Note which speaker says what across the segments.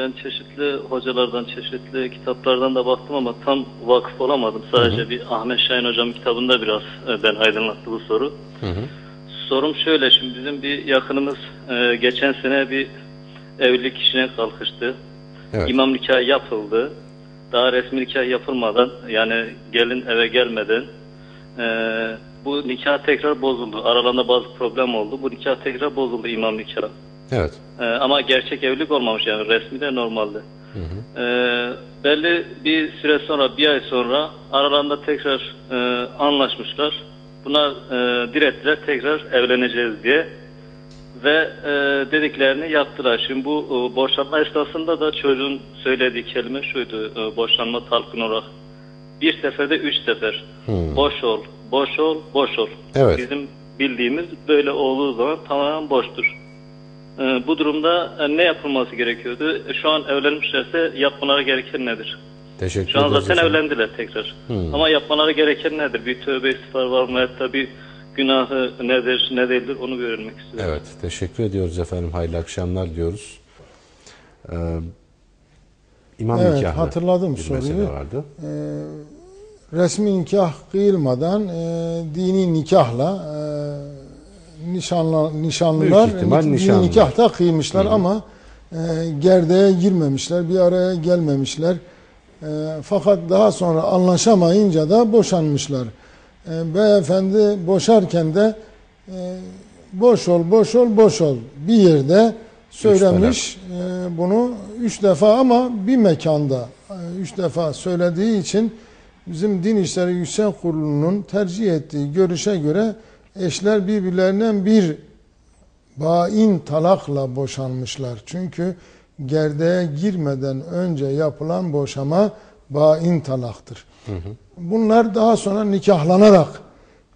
Speaker 1: Ben çeşitli hocalardan, çeşitli kitaplardan da baktım ama tam vakıf olamadım. Sadece bir Ahmet Şahin hocam kitabında biraz e, ben aydınlattı bu soru. Sorum şöyle, şimdi bizim bir yakınımız e, geçen sene bir evlilik işine kalkıştı.
Speaker 2: Evet.
Speaker 1: İmam nikahı yapıldı. Daha resmi nikah yapılmadan yani gelin eve gelmeden e, bu nikah tekrar bozuldu. Aralarında bazı problem oldu. Bu nikah tekrar bozuldu imam nikahı.
Speaker 2: Evet.
Speaker 1: Ee, ama gerçek evlilik olmamış yani resmi de normalde. Ee, belli bir süre sonra bir ay sonra aralarında tekrar e, anlaşmışlar. Buna e, direttiler tekrar evleneceğiz diye ve e, dediklerini yaptılar. Şimdi bu e, boşanma esnasında da çocuğun söylediği kelime şuydu e, boşanma talkın olarak. Bir seferde üç sefer. Boş ol, boş ol, boş ol.
Speaker 2: Evet.
Speaker 1: Bizim bildiğimiz böyle olduğu zaman tamamen boştur. Ee, bu durumda e, ne yapılması gerekiyordu? E, Şu an evlenmişlerse yapmaları gereken nedir?
Speaker 2: Teşekkür
Speaker 1: Şu an zaten
Speaker 2: efendim.
Speaker 1: evlendiler tekrar. Ama yapmaları gereken nedir? Bir tövbe istiğfar var mı? Hatta bir günahı nedir, ne değildir onu bir öğrenmek istiyorum.
Speaker 2: Evet. Teşekkür ediyoruz efendim. Hayırlı akşamlar diyoruz. Ee, imam
Speaker 3: Evet,
Speaker 2: nikahlı
Speaker 3: hatırladım
Speaker 2: bir
Speaker 3: soruyu.
Speaker 2: mesele vardı.
Speaker 3: resmi nikah kıyılmadan e, dini nikahla e, nişanlı, nişanlılar
Speaker 2: ihtimal
Speaker 3: dini
Speaker 2: nişanlılar.
Speaker 3: nikah da kıymışlar ama e, gerdeğe girmemişler, bir araya gelmemişler. E, fakat daha sonra anlaşamayınca da boşanmışlar. E, beyefendi boşarken de e, boş ol, boş ol, boş ol bir yerde söylemiş e, bunu üç defa ama bir mekanda e, üç defa söylediği için bizim Din İşleri Yüksek Kurulu'nun tercih ettiği görüşe göre eşler birbirlerinden bir bain talakla boşanmışlar. Çünkü gerdeğe girmeden önce yapılan boşama bain talaktır. Bunlar daha sonra nikahlanarak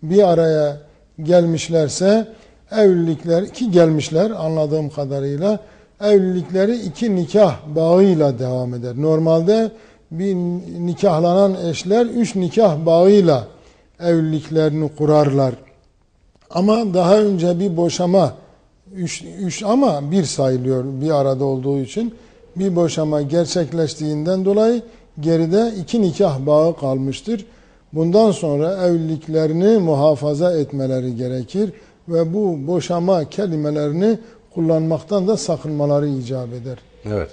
Speaker 3: bir araya gelmişlerse evlilikler ki gelmişler anladığım kadarıyla evlilikleri iki nikah bağıyla devam eder. Normalde bir nikahlanan eşler üç nikah bağıyla evliliklerini kurarlar. Ama daha önce bir boşama üç, üç ama bir sayılıyor bir arada olduğu için bir boşama gerçekleştiğinden dolayı geride iki nikah bağı kalmıştır. Bundan sonra evliliklerini muhafaza etmeleri gerekir ve bu boşama kelimelerini kullanmaktan da sakınmaları icap eder.
Speaker 2: Evet.